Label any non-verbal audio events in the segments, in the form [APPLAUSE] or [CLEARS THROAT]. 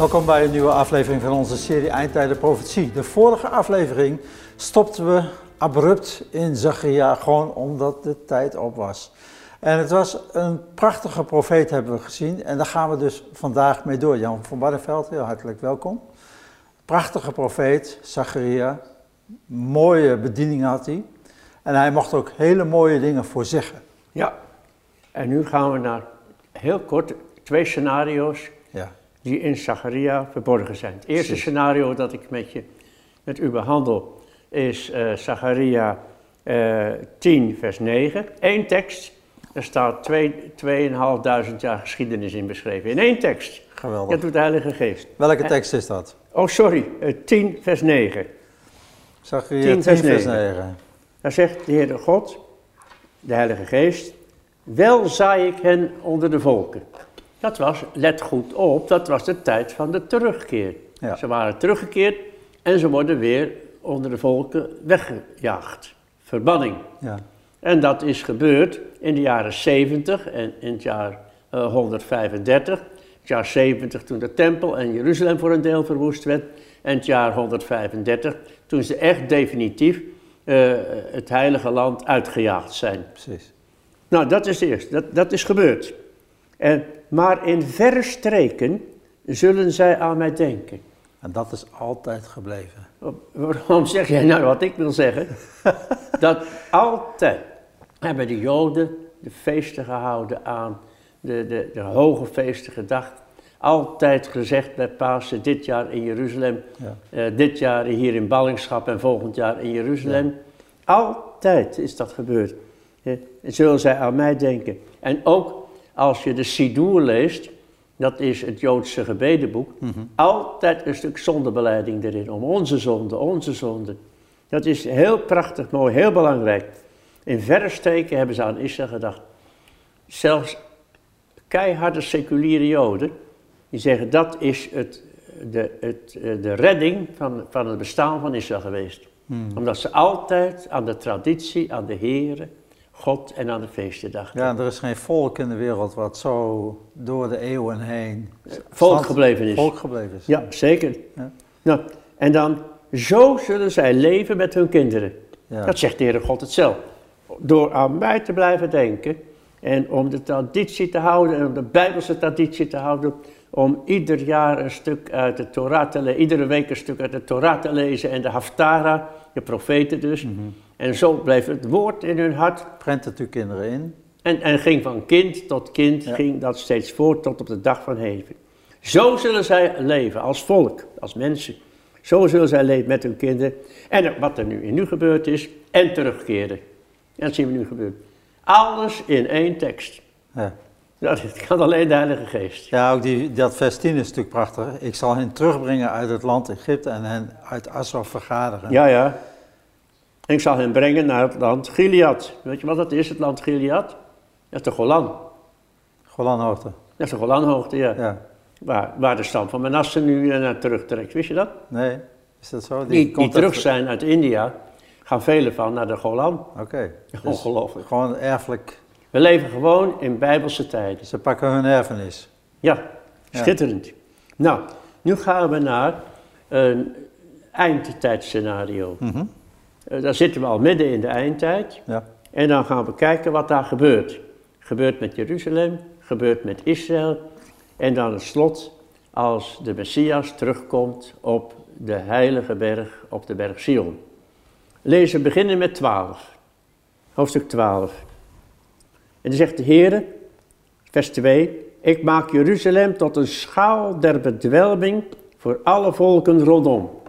Welkom bij een nieuwe aflevering van onze serie Eindtijden Profetie. De vorige aflevering stopten we abrupt in Zacharia, gewoon omdat de tijd op was. En het was een prachtige profeet hebben we gezien en daar gaan we dus vandaag mee door. Jan van Barneveld, heel hartelijk welkom. Prachtige profeet, Zacharia, mooie bediening had hij. En hij mocht ook hele mooie dingen voorzeggen. Ja, en nu gaan we naar heel kort twee scenario's die in Zacharia verborgen zijn. Het eerste Precies. scenario dat ik met, je, met u behandel is eh Zacharia eh 10, vers 9. Eén tekst, er staat twee- 2.500 jaar geschiedenis in beschreven. In één tekst. geweldig. Dat doet de Heilige Geest. Welke Eh, tekst is dat? Oh, sorry, eh, 10, vers 9. Zacharia 10 10 vers vers 9. 9. Daar zegt de Heere God, de Heilige Geest, wel zaai ik hen onder de volken. Dat was, let goed op, dat was de tijd van de terugkeer. Ja. Ze waren teruggekeerd en ze worden weer onder de volken weggejaagd. Verbanning. Ja. En dat is gebeurd in de jaren 70 en in het jaar eh, 135. Het jaar 70 toen de tempel en Jeruzalem voor een deel verwoest werd. En het jaar 135 toen ze echt definitief eh, het heilige land uitgejaagd zijn. Precies. Nou, dat is eerst. Dat, dat is gebeurd. En, maar in verre streken zullen zij aan mij denken. En dat is altijd gebleven. Waarom zeg jij nou wat ik wil zeggen? [LAUGHS] dat altijd hebben de Joden de feesten gehouden aan de, de, de hoge feesten gedacht. Altijd gezegd bij Pasen, dit jaar in Jeruzalem, Ja. eh, dit jaar hier in ballingschap en volgend jaar in Jeruzalem. Altijd is dat gebeurd. Eh, zullen zij aan mij denken. En ook als je de Sidoer leest, dat is het Joodse gebedenboek, altijd een stuk zondebeleiding erin. Om onze zonde, onze zonde. Dat is heel prachtig, mooi, heel belangrijk. In verre streken hebben ze aan Israël gedacht. Zelfs keiharde seculiere Joden, die zeggen dat is het, de, het, de redding van, van het bestaan van Israël geweest. Omdat ze altijd aan de traditie, aan de Here, God en aan de feesten dachten. Ja, er is geen volk in de wereld wat zo door de eeuwen heen volk stand- gebleven is. Volk gebleven is. Ja, zeker. Ja. Nou, en dan, zo zullen zij leven met hun kinderen. Ja. Dat zegt de Heere God het zelf. Door aan mij te blijven denken en om de traditie te houden en om de Bijbelse traditie te houden, om ieder jaar een stuk uit de Torah te lezen, iedere week een stuk uit de Torah te lezen en de Haftara, de profeten dus. Mhm. En zo bleef het woord in hun hart Prent het uw kinderen in. en, en ging van kind tot kind, Ja. ging dat steeds voort tot op de dag van heden. Zo zullen zij leven als volk, als mensen. Zo zullen zij leven met hun kinderen. En wat er nu, nu gebeurd is, en terugkeren. En dat zien we nu gebeuren. Alles in één tekst. Ja, Dat kan alleen de Heilige Geest. ja ook die, dat vers 10 is natuurlijk prachtig. Ik zal hen terugbrengen uit het land Egypte en hen uit Assaf vergaderen. Ja, ja. En ik zal hen brengen naar het land Gilead. Weet je wat dat is, het land Gilead? Dat is de Golan. Golanhoogte. Dat is de Golanhoogte, ja. Ja. Waar, waar de stam van Manasse nu eh, naar terugtrekt. Wist je dat? Nee, is dat zo? Die, die terug uit- zijn uit India, gaan velen van naar de Golan. Oké. [LAUGHS] Dus Ongelooflijk. gewoon erfelijk. We leven gewoon in bijbelse tijden. Ze pakken hun erfenis. Ja, Ja. schitterend. Nou, nu gaan we naar een eindtijdscenario. Eh, daar zitten we al midden in de eindtijd. Ja. En dan gaan we kijken wat daar gebeurt. Gebeurt met Jeruzalem, gebeurt met Israël. En dan het slot als de Messias terugkomt op de heilige berg, op de berg Sion. Lezen we beginnen met 12. Hoofdstuk 12. En dan zegt de Heer, vers 2, ik maak Jeruzalem tot een schaal der bedwelming voor alle volken rondom.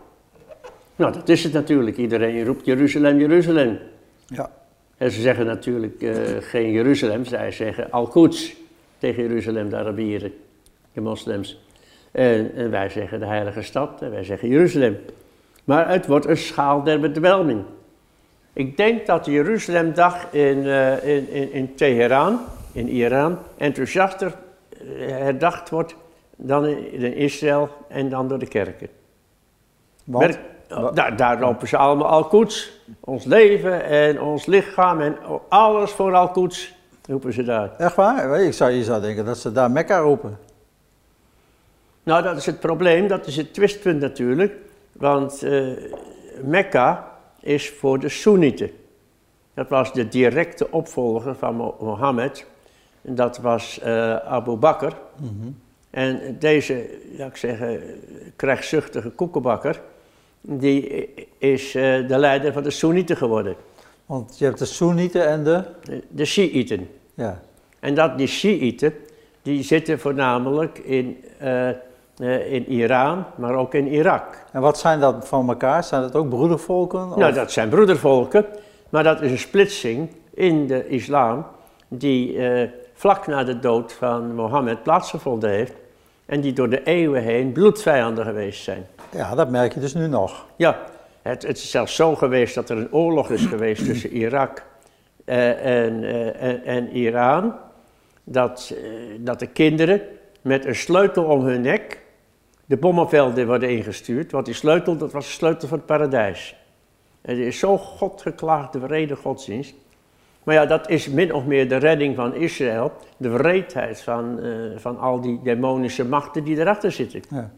Nou, dat is het natuurlijk. Iedereen roept Jeruzalem, Jeruzalem. Ja. En ze zeggen natuurlijk eh, geen Jeruzalem, zij zeggen Al-Quds tegen Jeruzalem, de Arabieren, de moslims. En, en wij zeggen de heilige stad en wij zeggen Jeruzalem. Maar het wordt een schaal der bedwelming. Ik denk dat de Jeruzalemdag in, eh, in, in, in Teheran, in Iran, enthousiaster eh, herdacht wordt dan in, Israël en dan door de kerken. Want? Merk- oh, daar, daar lopen ze allemaal al koets. Ons leven en ons lichaam en alles voor al koets roepen ze daar. Echt waar? Ik zou, je zou denken dat ze daar Mekka roepen. Nou, dat is het probleem, dat is het twistpunt natuurlijk. Want uh, Mekka is voor de Soenieten. Dat was de directe opvolger van Mohammed. Dat was uh, Abu Bakr. Mhm. En deze, ja, ik zeggen, krijgszuchtige koekenbakker, die is uh, de leider van de Soenieten geworden. Want je hebt de Soenieten en de? De, de Shiiten. Ja. En dat, die Shiiten, die zitten voornamelijk in, uh, uh, in Iran, maar ook in Irak. En wat zijn dat van elkaar? Zijn dat ook broedervolken? Of? Nou, dat zijn broedervolken, maar dat is een splitsing in de islam die vlak na de dood van Mohammed plaatsgevonden heeft en die door de eeuwen heen bloedvijanden geweest zijn. Ja, dat merk je dus nu nog. Ja, het, het is zelfs zo geweest dat er een oorlog is geweest tussen Irak en, uh, en, en, Iran. Dat, uh, dat de kinderen met een sleutel om hun nek de bommenvelden worden ingestuurd. Want die sleutel, dat was de sleutel van het paradijs. En die is zo God geklaagd, de vrede godsdienst. Maar ja, dat is min of meer de redding van Israël. De wreedheid van, van al die demonische machten die erachter zitten. Ja.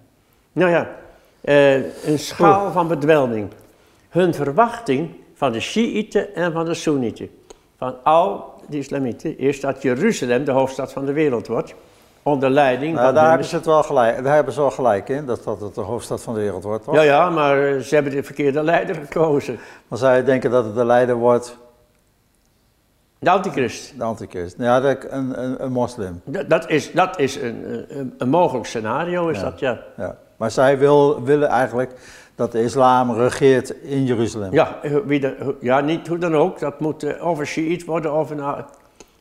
Nou ja, een schaal van bedwelming. Hun verwachting van de Shiiten en van de Soenieten. Van al die islamieten is dat Jeruzalem de hoofdstad van de wereld wordt. Onder leiding nou, van. Daar hebben, ze het wel gelijk, daar hebben ze wel gelijk in, dat dat het de hoofdstad van de wereld wordt. Toch? Ja, ja, maar ze hebben de verkeerde leider gekozen. Maar zou je denken dat het de leider wordt. De antichrist. De antichrist. Ja, een, een, een moslim. Dat, dat, is, dat is een, een, een mogelijk scenario, is dat, ja. ja. Maar zij wil, willen eigenlijk dat de islam regeert in Jeruzalem. Ja, wie de, ja niet hoe dan ook. Dat moet uh, of een Shiït worden of een...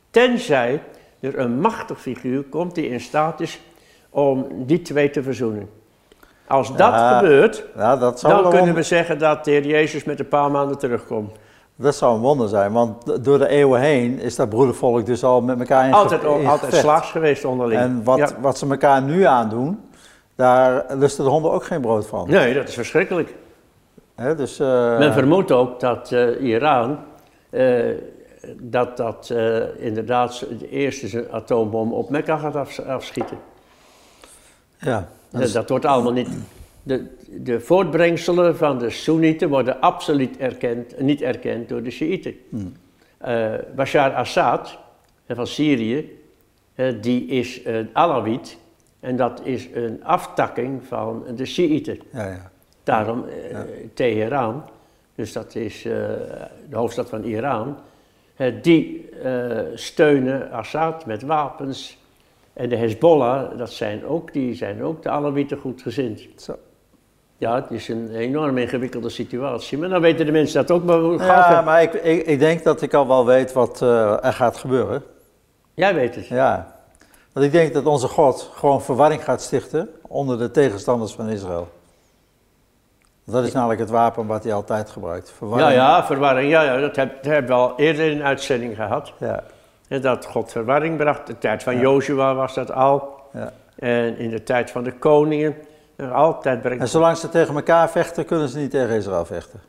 Tenzij er een machtig figuur komt die in staat is om die twee te verzoenen. Als dat gebeurt, ja, dat dan kunnen we zeggen dat de Heer Jezus met een paar maanden terugkomt. Dat zou een wonder zijn, want door de eeuwen heen is dat broedervolk dus al met elkaar in Altijd, altijd slaags geweest onderling. En wat, wat ze elkaar nu aandoen, daar lusten de honden ook geen brood van. Nee, dat is verschrikkelijk. dus, uh... Men vermoedt ook dat uh, Iran, uh, dat dat inderdaad de eerste zijn atoombom op Mekka gaat af, afschieten. Ja. Dat, is... dat, wordt allemaal niet... De, de voortbrengselen van de Soenieten worden absoluut erkend, niet erkend door de Shiiten. Hmm. Bashar Assad van Syrië, die is een Alawit en dat is een aftakking van de Shiiten. Ja, ja. Daarom eh, Teheran, dus dat is uh, de hoofdstad van Iran, uh, die steunen Assad met wapens. En de Hezbollah, dat zijn ook, die zijn ook de Alawieten goed gezind. Zo. Ja, het is een enorm ingewikkelde situatie. Maar dan weten de mensen dat ook. Maar hoe gaat ja, maar ik, ik, ik, denk dat ik al wel weet wat er gaat gebeuren. Jij weet het? Ja, want ik denk dat onze God gewoon verwarring gaat stichten onder de tegenstanders van Israël. Dat is namelijk het wapen wat hij altijd gebruikt. Verwarring. Ja, ja, verwarring. Ja, ja, dat, heb, hebben we al eerder in een uitzending gehad. Ja. En dat God verwarring bracht. De tijd van ja. Jozua was dat al. Ja. En in de tijd van de koningen. altijd brengt en zolang ze tegen elkaar vechten, kunnen ze niet tegen Israël vechten.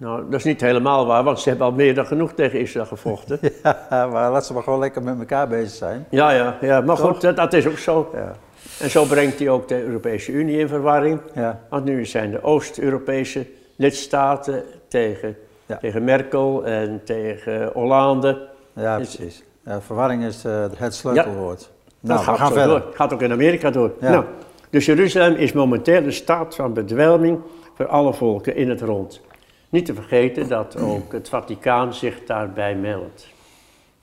Nou, dat is niet helemaal waar, want ze hebben al meer dan genoeg tegen Israël gevochten. [LAUGHS] ja, maar laat ze maar gewoon lekker met elkaar bezig zijn. Ja, ja, ja maar goed, dat, dat, is ook zo. Ja. En zo brengt hij ook de Europese Unie in verwarring. Ja. Want nu zijn de Oost-Europese lidstaten tegen, ja. tegen Merkel en tegen Hollande. Ja, precies. Ja, verwarring is uh, het sleutelwoord. Nou, dat gaat we gaan verder. Door. gaat ook in Amerika door. Nou, dus Jeruzalem is momenteel een staat van bedwelming voor alle volken in het rond. Niet te vergeten dat ook het Vaticaan zich daarbij meldt.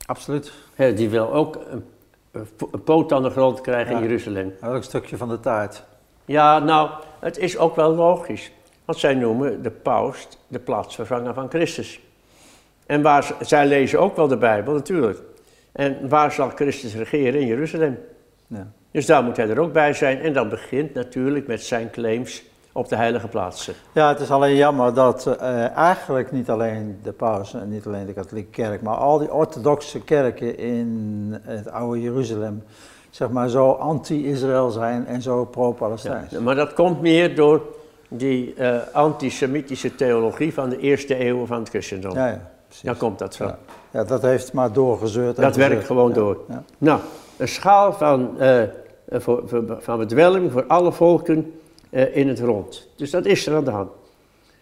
Absoluut. die wil ook een, een, poot aan de grond krijgen in Jeruzalem. Ook een stukje van de taart. Ja, nou, het is ook wel logisch. Want zij noemen de paus de plaatsvervanger van Christus. En waar, zij lezen ook wel de Bijbel, natuurlijk. En waar zal Christus regeren? In Jeruzalem. Ja. Dus daar moet hij er ook bij zijn. En dat begint natuurlijk met zijn claims op de heilige plaatsen. Ja, het is alleen jammer dat uh, eigenlijk niet alleen de paus en niet alleen de katholieke kerk, maar al die orthodoxe kerken in het oude Jeruzalem, zeg maar, zo anti-Israël zijn en zo pro-Palestijns. Ja, maar dat komt meer door die uh, antisemitische theologie van de eerste eeuwen van het christendom. Ja, ja precies. Daar komt dat van. Ja, ja dat heeft maar doorgezeurd. Dat werkt gewoon door. Nou, een schaal van uh, eh, voor, voor, van bedwelming voor alle volken eh, in het rond. Dus dat is er aan de hand.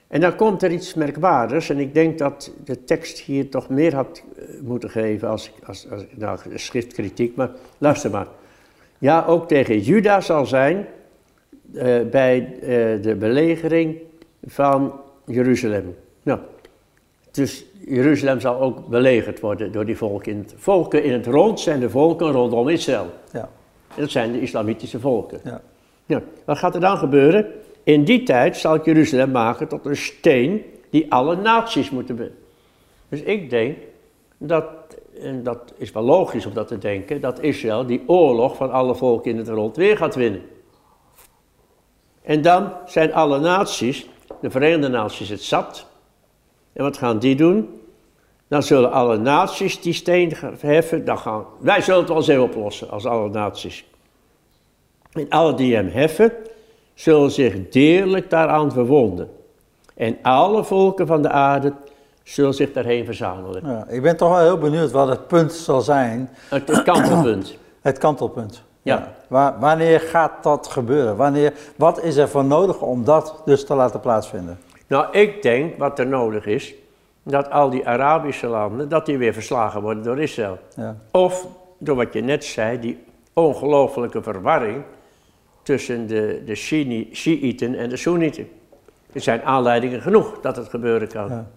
En dan komt er iets merkwaardigs en ik denk dat de tekst hier toch meer had eh, moeten geven als, als, als nou, schriftkritiek, maar luister maar. Ja, ook tegen Juda zal zijn eh, bij de belegering van Jeruzalem. Nou, dus Jeruzalem zal ook belegerd worden door die volken in het, volken in het rond zijn de volken rondom Israël. Ja. En dat zijn de islamitische volken. Ja. Ja, wat gaat er dan gebeuren? In die tijd zal ik Jeruzalem maken tot een steen die alle naties moeten be. Dus ik denk dat, en dat is wel logisch om dat te denken, dat Israël die oorlog van alle volken in het rond weer gaat winnen. En dan zijn alle naties, de Verenigde Naties, het zat. En wat gaan die doen? Dan zullen alle naties die steen heffen. Dan gaan, wij zullen het wel eens oplossen als alle naties. En alle die hem heffen, zullen zich deerlijk daaraan verwonden. En alle volken van de aarde zullen zich daarheen verzamelen. Ja, ik ben toch wel heel benieuwd wat het punt zal zijn, Het, het kantelpunt. [CLEARS THROAT] het kantelpunt. Ja. Wa- wanneer gaat dat gebeuren? Wanneer, wat is er voor nodig om dat dus te laten plaatsvinden? Nou, ik denk wat er nodig is, dat al die Arabische landen, dat die weer verslagen worden door Israël. Ja. Of door wat je net zei, die ongelofelijke verwarring tussen de, de Shiiten en de Soenieten. Er zijn aanleidingen genoeg dat het gebeuren kan. Ja.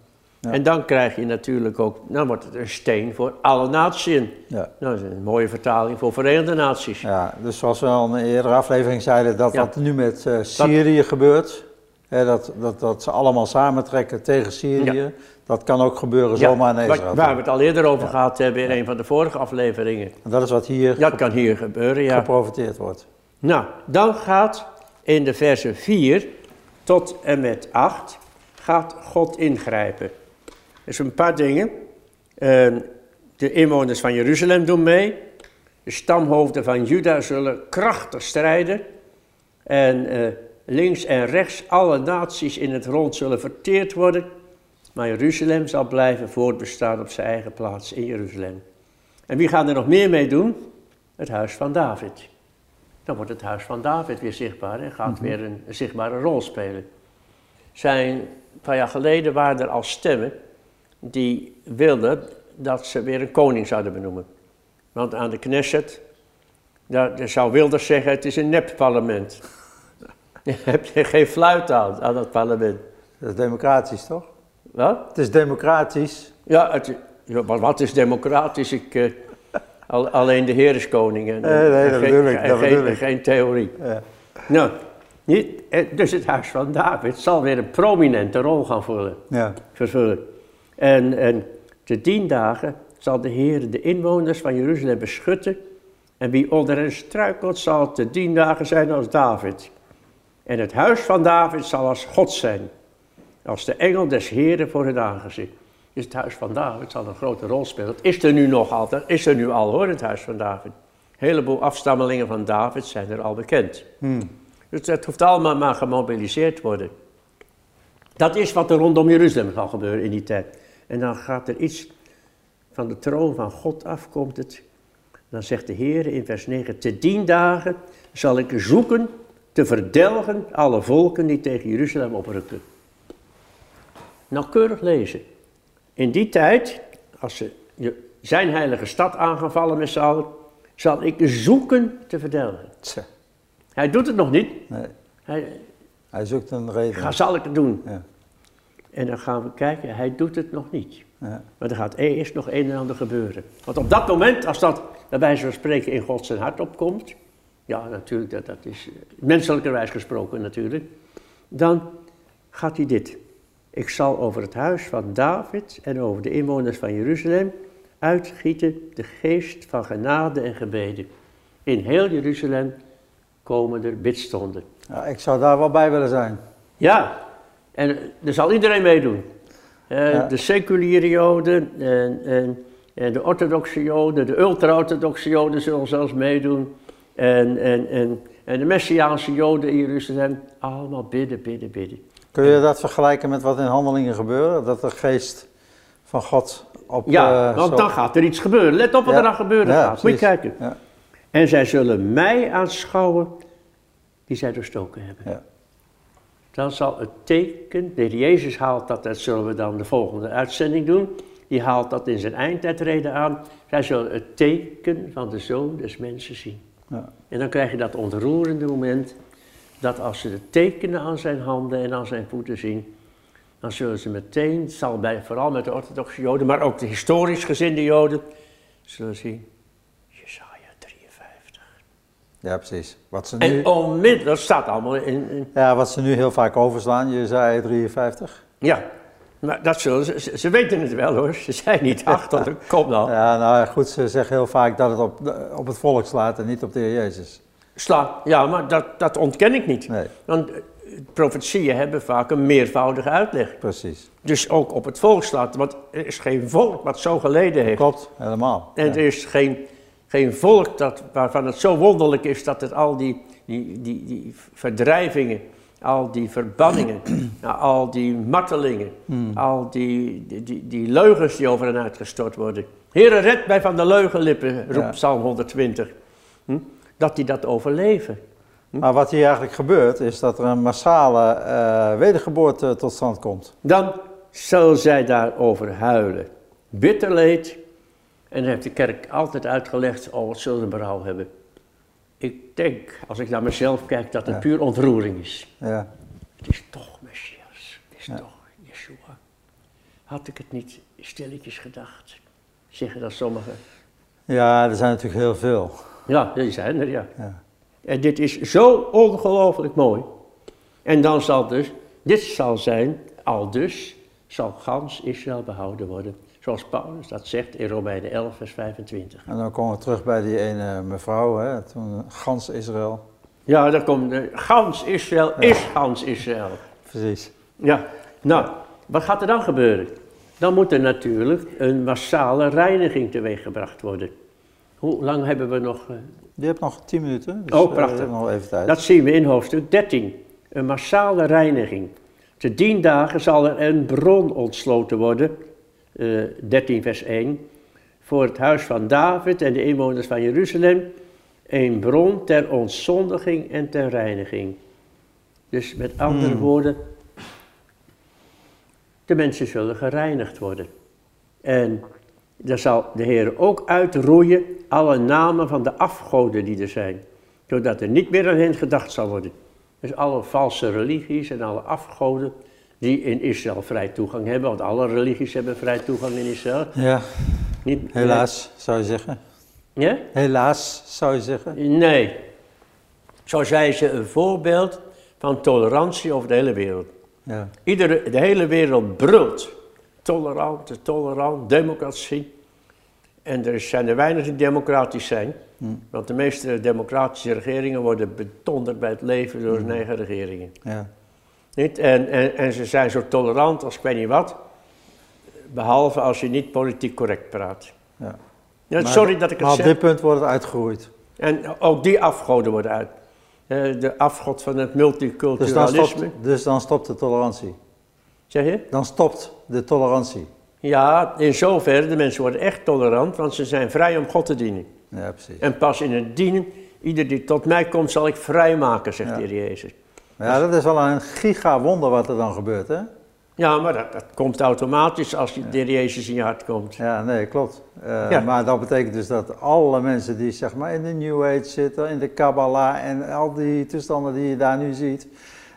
Ja. En dan krijg je natuurlijk ook, dan wordt het een steen voor alle naties. Ja. Nou, dat is een mooie vertaling voor Verenigde Naties. Ja, dus zoals we al in een eerdere aflevering zeiden, dat Ja. wat nu met eh, Syrië gebeurt, hè, dat, dat, dat ze allemaal samentrekken tegen Syrië, dat kan ook gebeuren zomaar in Israël. waar we het al eerder over gehad hebben in een van de vorige afleveringen. En dat is wat hier Dat kan hier gebeuren, ja. geprofiteerd wordt. Nou, dan gaat in de versen 4 tot en met 8 gaat God ingrijpen. Dus een paar dingen. Ehm, de inwoners van Jeruzalem doen mee. De stamhoofden van Juda zullen krachtig strijden. En eh, links en rechts alle naties in het rond zullen verteerd worden. Maar Jeruzalem zal blijven voortbestaan op zijn eigen plaats in Jeruzalem. En wie gaat er nog meer mee doen? Het huis van David. Dan wordt het huis van David weer zichtbaar en gaat weer een, een zichtbare rol spelen. Zijn, een paar jaar geleden waren er al stemmen die wilden dat ze weer een koning zouden benoemen. Want aan de Knesset, daar, daar zou Wilders zeggen, het is een nep-parlement. Heb [LAUGHS] je geen fluit aan, aan dat parlement. Dat is democratisch, toch? Wat? Het is democratisch. Ja, het, ja, maar wat is democratisch? Ik, eh, al- alleen de Heer is koning. En, Nee, nee, dat bedoel ik, geen theorie. Ja. Nou, niet, eh, dus het huis van David zal weer een prominente rol gaan vullen, Ja. vervullen. En, en te tien dagen zal de Heer de inwoners van Jeruzalem beschutten. En wie onder hen struikelt, zal te tien dagen zijn als David. En het huis van David zal als God zijn. Als de engel des Heeren voor het aangezicht. Dus het huis van David zal een grote rol spelen. Dat is er nu nog altijd, is er nu al hoor, het huis van David. Een heleboel afstammelingen van David zijn er al bekend. Hm. Dus het hoeft allemaal maar gemobiliseerd worden. Dat is wat er rondom Jeruzalem zal gebeuren in die tijd. En dan gaat er iets van de troon van God af, komt het. Dan zegt de Heer in vers 9, te dien dagen zal ik zoeken te verdelgen alle volken die tegen Jeruzalem oprukken. Nauwkeurig lezen. In die tijd, als ze zijn heilige stad aangevallen met z'n allen, zal ik zoeken te verdelgen. Hij doet het nog niet. nee. Hij, Hij zoekt een reden. ga, zal ik het doen? Ja. En dan gaan we kijken, hij doet het nog niet. Ja. Maar er gaat eerst nog een en ander gebeuren. Want op dat moment, als dat bij wijze van spreken in God zijn hart opkomt, ja natuurlijk, dat, dat is eh, menselijkerwijs gesproken natuurlijk, dan gaat hij dit. Ik zal over het huis van David en over de inwoners van Jeruzalem uitgieten de geest van genade en gebeden. In heel Jeruzalem komen er bidstonden. Ja, ik zou daar wel bij willen zijn. Ja, en er zal iedereen meedoen. Eh, Ja. De seculiere joden en, en, en de orthodoxe joden, de ultra-orthodoxe joden zullen zelfs meedoen. En, en, en, en de messiaanse joden in Jeruzalem, allemaal bidden, bidden, bidden. Kun je dat vergelijken met wat in handelingen gebeurde? Dat de geest van God op... Ja, eh, want zo- dan gaat er iets gebeuren. Let op wat Ja. er dan gebeuren Ja, gaat. Moet je kijken. Ja. En zij zullen mij aanschouwen die zij doorstoken hebben. Ja. Dan zal het teken, de Jezus haalt dat, dat zullen we dan de volgende uitzending doen. Die haalt dat in zijn eindtijdreden aan. Zij zullen het teken van de Zoon des Mensen zien. Ja. En dan krijg je dat ontroerende moment dat als ze de tekenen aan zijn handen en aan zijn voeten zien, dan zullen ze meteen, zal bij, vooral met de orthodoxe Joden, maar ook de historisch gezinde Joden, zullen zien, Jesaja 53. ja, precies. Wat ze, nu, En onmiddellijk, dat staat allemaal in, in- ja, wat ze nu heel vaak overslaan, Jezaja 53. ja, maar dat zullen ze, ze, ze weten het wel hoor, ze zijn niet achter, komt al. Ja, nou goed, ze zeggen heel vaak dat het op, op het volk slaat en niet op de Heer Jezus. Sla, ja, maar dat, dat ontken ik niet. Nee, Want eh, profetieën hebben vaak een meervoudige uitleg. precies. Dus ook op het volk slaat, want er is geen volk wat zo geleden heeft. Klopt, helemaal. En Ja. er is geen, geen volk dat, waarvan het zo wonderlijk is dat het al die, die, die, die verdrijvingen, al die verbanningen, [CLEARS THROAT] nou, al die martelingen, al die, die, die, die leugens die over hen uitgestort worden. Heere, red mij van de leugenlippen, roept Ja. Psalm 120. Hm? Dat die dat overleven. Maar wat hier eigenlijk gebeurt, is dat er een massale eh, wedergeboorte tot stand komt. Dan zal zij daarover huilen. Bitter leed. En dan heeft de kerk altijd uitgelegd, oh wat zullen ze berouw hebben. Ik denk, als ik naar mezelf kijk, dat het Ja. puur ontroering is. Ja, Het is toch Messias, het is Ja. toch Yeshua. Had ik het niet stilletjes gedacht, zeggen dat sommigen. ja er zijn natuurlijk heel veel. Ja, die zijn er, ja. Ja. En dit is zo ongelooflijk mooi. En dan zal dus, dit zal zijn, al dus, zal gans Israël behouden worden. Zoals Paulus dat zegt in Romeinen 11, vers 25. En dan komen we terug bij die ene mevrouw, hè, toen gans Israël. Ja, daar komt de, gans Israël is gans Israël. Precies. Ja, nou, wat gaat er dan gebeuren? Dan moet er natuurlijk een massale reiniging teweeggebracht worden. Hoe lang hebben we nog? eh, Je hebt nog 10 minuten, dus Oh, eh, prachtig. we nog even tijd. Dat zien we in hoofdstuk 13. Een massale reiniging. Te dien dagen zal er een bron ontsloten worden, eh 13 vers 1, voor het huis van David en de inwoners van Jeruzalem. Een bron ter ontzondiging en ter reiniging. Dus met andere Hmm. woorden, de mensen zullen gereinigd worden. En daar zal de Heer ook uitroeien alle namen van de afgoden die er zijn. Zodat er niet meer aan hen gedacht zal worden. Dus alle valse religies en alle afgoden die in Israël vrij toegang hebben. Want alle religies hebben vrij toegang in Israël. Ja, Niet, helaas zou je zeggen. Ja? Helaas zou je zeggen. Nee. Zo zijn ze een voorbeeld van tolerantie over de hele wereld. Ja, Iedere, de hele wereld brult. Tolerant, tolerant, democratie. En er zijn er weinig die democratisch zijn. Hm. Want de meeste democratische regeringen worden betonderd bij het leven door Hm. hun eigen regeringen. ja. Niet? En, en, en ze zijn zo tolerant als ik weet niet wat. Behalve als je niet politiek correct praat. ja. Ja, Maar- sorry dat ik het Maar op zeg. dit punt wordt het uitgeroeid. En ook die afgoden worden uit. Eh, de afgod van het Dus dan, multiculturalisme. stopt, dus dan stopt de tolerantie. Zeg je? Dan stopt de tolerantie. Ja, in zoverre, de mensen worden echt tolerant, want ze zijn vrij om God te dienen. Ja, precies. En pas in het dienen, ieder die tot mij komt, zal ik vrijmaken, zegt Ja. de Heer Jezus. Ja, dat is wel een giga wonder wat er dan gebeurt, hè? Ja, maar dat, dat komt automatisch als je de Heer Jezus in je hart komt. Ja, nee, klopt. Eh, Ja. Maar dat betekent dus dat alle mensen die zeg maar in de New Age zitten, in de Kabbalah en al die toestanden die je daar nu ziet,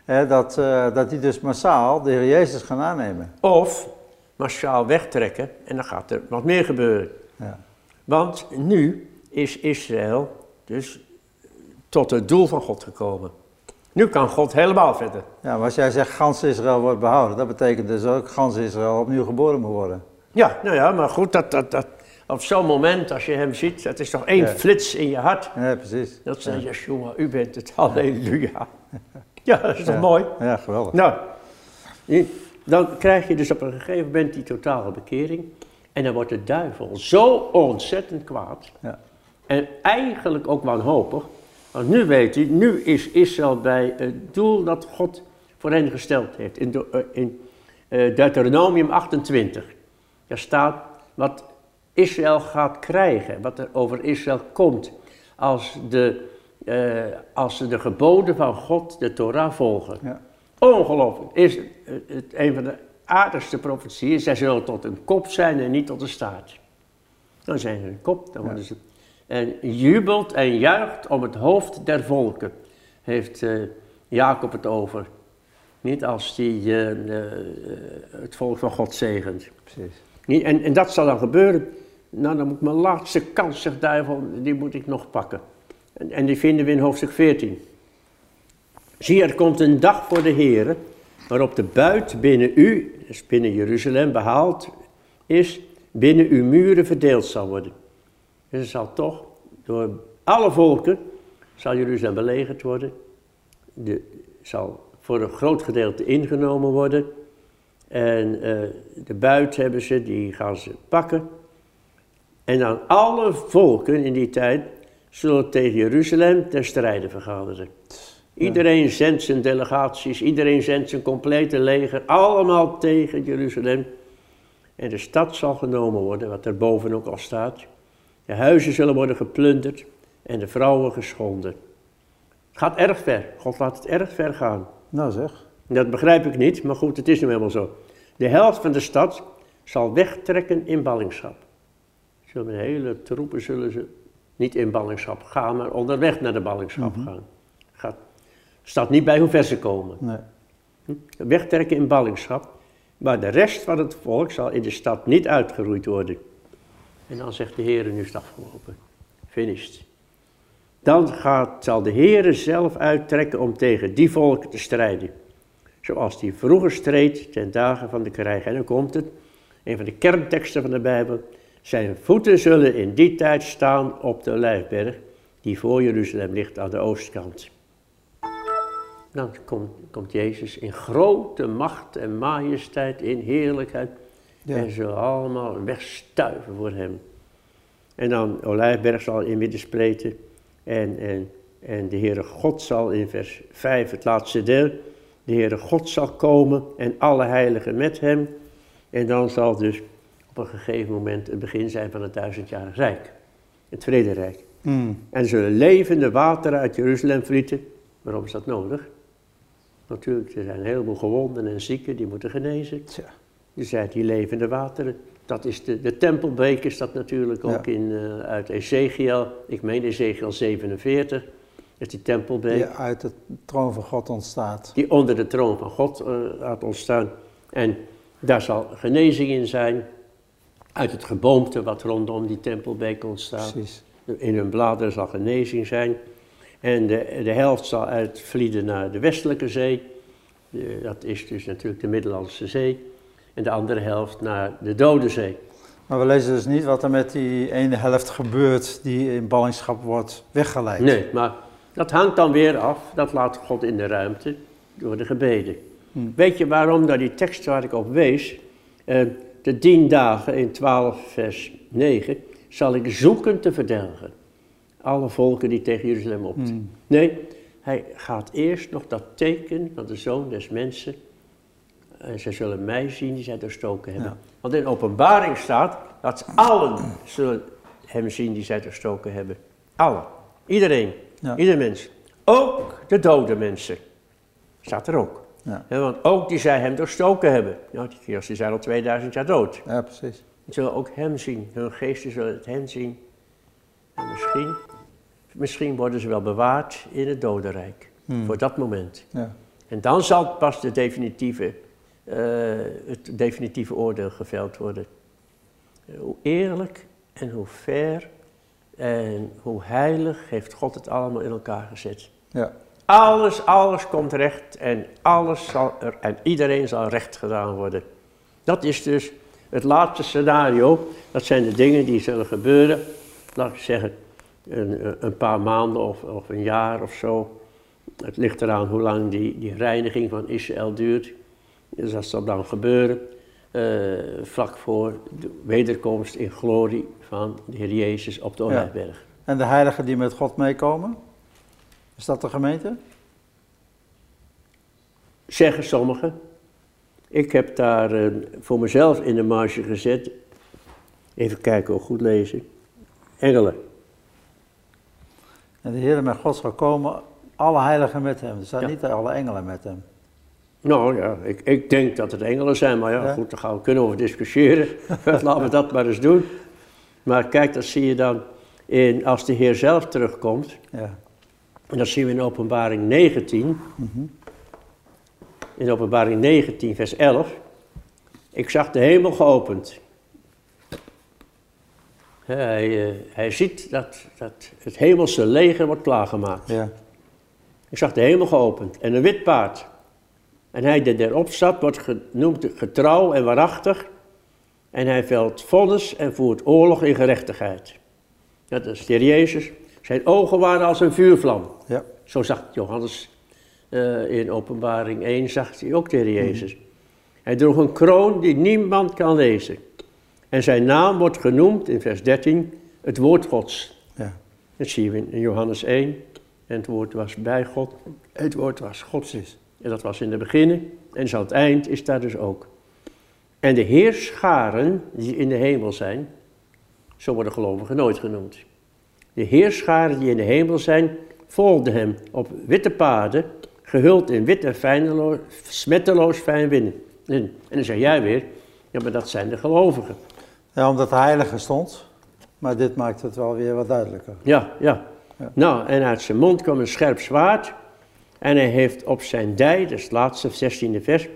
hè, dat, eh, dat die dus massaal de Heer Jezus gaan aannemen. Of massaal wegtrekken en dan gaat er wat meer gebeuren. Ja. Want nu is Israël dus tot het doel van God gekomen. Nu kan God helemaal verder. ja, maar als jij zegt gans Israël wordt behouden, dat betekent dus ook gans Israël opnieuw geboren moet worden. Ja, nou ja, maar goed, dat, dat, dat, op zo'n moment als je hem ziet, dat is toch één Ja. flits in je hart. Ja, precies. Dat zegt ja. Yeshua, u bent het, [LAUGHS] halleluja. [LAUGHS] Ja, dat is toch mooi? Ja, geweldig. Nou, dan krijg je dus op een gegeven moment die totale bekering. En dan wordt de duivel zo ontzettend kwaad. Ja. En eigenlijk ook wanhopig. Want nu weet hij, nu is Israël bij het doel dat God voor hen gesteld heeft. In, de- eh, in eh, Deuteronomium 28. Daar staat wat Israël gaat krijgen, wat er over Israël komt. als, de, eh, als ze de geboden van God, de Torah, volgen. Ja. Ongelooflijk. Is het, het een van de aardigste profetieën. Zij zullen tot een kop zijn en niet tot een staart. Dan zijn ze een kop, dan worden ze... En jubelt en juicht om het hoofd der volken, heeft eh, Jacob het over. Niet als die eh, het volk van God zegent. Precies. En, en dat zal dan gebeuren. Nou, dan moet ik mijn laatste kans, zegt duivel, die moet ik nog pakken. En, die vinden we in hoofdstuk 14. Zie, er komt een dag voor de Heer, waarop de buit binnen u, dus binnen Jeruzalem, behaald is, binnen uw muren verdeeld zal worden. Dus er zal toch door alle volken, zal Jeruzalem belegerd worden. De, zal voor een groot gedeelte ingenomen worden. En eh, de buit hebben ze, die gaan ze pakken. En dan alle volken in die tijd zullen tegen Jeruzalem ter strijde vergaderen. Iedereen zendt zijn delegaties, iedereen zendt zijn complete leger, allemaal tegen Jeruzalem. En de stad zal genomen worden, wat er boven ook al staat. De huizen zullen worden geplunderd en de vrouwen geschonden. Het gaat erg ver. God laat het erg ver gaan. Nou zeg. Dat begrijp ik niet, maar goed, het is nu helemaal zo. De helft van de stad zal wegtrekken in ballingschap. Zullen hele troepen zullen ze niet in ballingschap gaan, maar onderweg naar de ballingschap gaan. Gaat, staat niet bij hoe ver ze komen. Nee. Hm? Wegtrekken in ballingschap, maar de rest van het volk zal in de stad niet uitgeroeid worden. En dan zegt de Heer, nu is het afgelopen. Finished. Dan gaat, zal de Heer zelf uittrekken om tegen die volken te strijden. Zoals die vroeger streed ten dagen van de krijg. En dan komt het, een van de kernteksten van de Bijbel. Zijn voeten zullen in die tijd staan op de Olijfberg, die voor Jeruzalem ligt aan de oostkant. Dan komt, komt Jezus in grote macht en majesteit, in heerlijkheid. Ja. En ze allemaal wegstuiven voor hem. En dan Olijfberg zal in midden spleten. En, en, en de Heere God zal in vers 5, het laatste deel. De Heere God zal komen en alle heiligen met hem. En dan zal dus op een gegeven moment het begin zijn van het duizendjarig rijk. Het vrederijk. Hmm. En zullen levende wateren uit Jeruzalem vlieten. Waarom is dat nodig? Natuurlijk, er zijn een heleboel gewonden en zieken die moeten genezen. Tja. Er zijn die levende wateren. Dat is de, de tempelbeek is dat natuurlijk ook Ja. in, eh, uit Ezekiel. Ik meen Ezekiel 47. Dat is die tempelbeek. Die uit de troon van God ontstaat. Die onder de troon van God laat ontstaan. En daar zal genezing in zijn. Uit het geboomte wat rondom die tempelbeek ontstaat. Precies. In hun bladeren zal genezing zijn. En de, de helft zal uitvlieden naar de westelijke zee. De- dat is dus natuurlijk de Middellandse Zee. En de andere helft naar de Dode Zee. Maar we lezen dus niet wat er met die ene helft gebeurt die in ballingschap wordt weggeleid. Nee, maar dat hangt dan weer af. Dat laat God in de ruimte door de gebeden. Hmm. Weet je waarom dat die tekst waar ik op wees, eh, de tien dagen in 12 vers 9, zal ik zoeken te verdelgen. Alle volken die tegen Jeruzalem op. Hmm. Nee, hij gaat eerst nog dat teken van de zoon des mensen. En zij zullen mij zien die zij doorstoken hebben. Ja. Want in openbaring staat dat allen zullen hem zien die zij doorstoken hebben. Allen. Iedereen. Ja. Ieder mens. Ook de dode mensen. Staat er ook. Ja. Want ook die zij hem doorstoken hebben. Nou, die kerels zijn al 2000 jaar dood. ja, precies. Die zullen ook hem zien. Hun geesten zullen het hen zien. En misschien, misschien worden ze wel bewaard in het dodenrijk. Hmm. Voor dat moment. Ja. En dan zal pas de definitieve, eh, het definitieve oordeel geveld worden. Hoe eerlijk en hoe fair en hoe heilig heeft God het allemaal in elkaar gezet. Ja. Alles, alles komt recht en alles zal er, en iedereen zal recht gedaan worden. Dat is dus het laatste scenario. Dat zijn de dingen die zullen gebeuren, laat ik zeggen, een, een paar maanden of, of een jaar of zo. Het ligt eraan hoe lang die, die reiniging van Israël duurt. Dus dat zal dan gebeuren eh, vlak voor de wederkomst in glorie van de Heer Jezus op de Ja. Olijfberg. En de heiligen die met God meekomen? Is dat de gemeente? Zeggen sommigen. Ik heb daar eh, voor mezelf in de marge gezet. Even kijken, ook goed lezen. Engelen. En de Heer met God zal komen, alle heiligen met hem. Er zijn Ja. niet alle engelen met hem. Nou ja, ik, ik denk dat het engelen zijn, maar ja, Ja. goed, daar gaan we kunnen over discussiëren. [LAUGHS] [LAUGHS] Laten we dat maar eens doen. Maar kijk, dat zie je dan in, als de Heer zelf terugkomt. Ja. En dat zien we in openbaring 19. In openbaring 19, vers 11. Ik zag de hemel geopend. Hij, eh, hij ziet dat, dat het hemelse leger wordt klaargemaakt. Ja. Ik zag de hemel geopend en een wit paard. En hij die erop zat wordt genoemd getrouw en waarachtig. En hij velt vonnis en voert oorlog in gerechtigheid. Dat is de Heer Jezus. Zijn ogen waren als een vuurvlam. Ja. Zo zag Johannes eh, in openbaring 1, zag hij ook de Heer Jezus. Hij droeg een kroon die niemand kan lezen. En zijn naam wordt genoemd in vers 13, het woord Gods. Ja. Dat zien we in Johannes 1. En het woord was bij God. Het woord was God. Precies. En dat was in het begin. En zo het eind is daar dus ook. En de heerscharen die in de hemel zijn, zo worden gelovigen nooit genoemd. De heerscharen die in de hemel zijn, volgden hem op witte paarden, gehuld in wit en fijnelo- smetteloos fijn winnen. En, en dan zeg jij weer, ja maar dat zijn de gelovigen. Ja, omdat de heilige stond. Maar dit maakt het wel weer wat duidelijker. Ja, ja. Ja. Nou, en uit zijn mond kwam een scherp zwaard. En hij heeft op zijn dij, dat is het laatste 16e vers,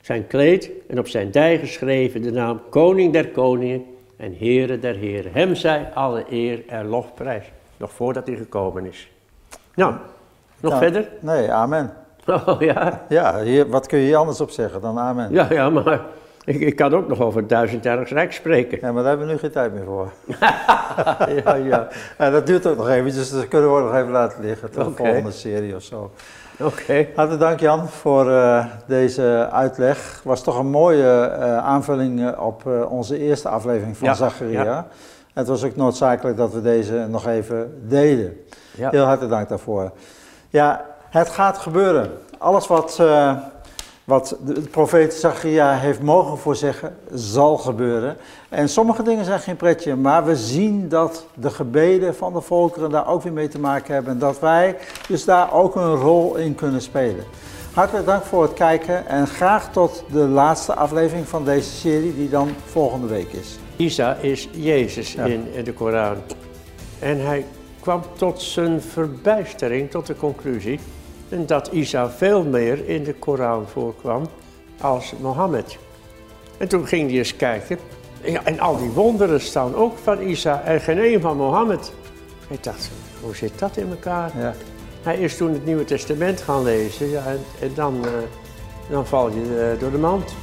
zijn kleed en op zijn dij geschreven de naam Koning der Koningen en Heere der Heren. Hem zij alle eer en lofprijs. Nog voordat hij gekomen is. Nou, nog verder? Nee, amen. Oh ja. Ja, hier, wat kun je hier anders op zeggen dan amen? Ja, ja, maar ik, ik kan ook nog over het duizendjarigs Rijk spreken. Ja, maar daar hebben we nu geen tijd meer voor. [LAUGHS] ja, ja. En dat duurt ook nog even, dus dat kunnen we ook nog even laten liggen tot de volgende serie of zo. [LAUGHS] Oké. Hartelijk dank Jan voor eh, deze uitleg. Was toch een mooie eh, aanvulling eh, op onze eerste aflevering van Ja, Zacharia. ja. En het was ook noodzakelijk dat we deze nog even deden. Ja. Heel hartelijk dank daarvoor. Ja, het gaat gebeuren. Alles wat, wat de profeet Zacharia heeft mogen voorzeggen, zal gebeuren. En sommige dingen zijn geen pretje, maar we zien dat de gebeden van de volkeren daar ook weer mee te maken hebben. En dat wij dus daar ook een rol in kunnen spelen. Hartelijk dank voor het kijken en graag tot de laatste aflevering van deze serie, die dan volgende week is. Isa is Jezus Ja. in de Koran. En hij kwam tot zijn verbijstering tot de conclusie dat Isa veel meer in de Koran voorkwam als Mohammed. En toen ging hij eens kijken. Ja, en al die wonderen staan ook van Isa en geen een van Mohammed. Ik dacht, hoe zit dat in elkaar? Ja, Hij is toen het Nieuwe Testament gaan lezen ja, en, en dan, eh, dan val je eh, door de mand.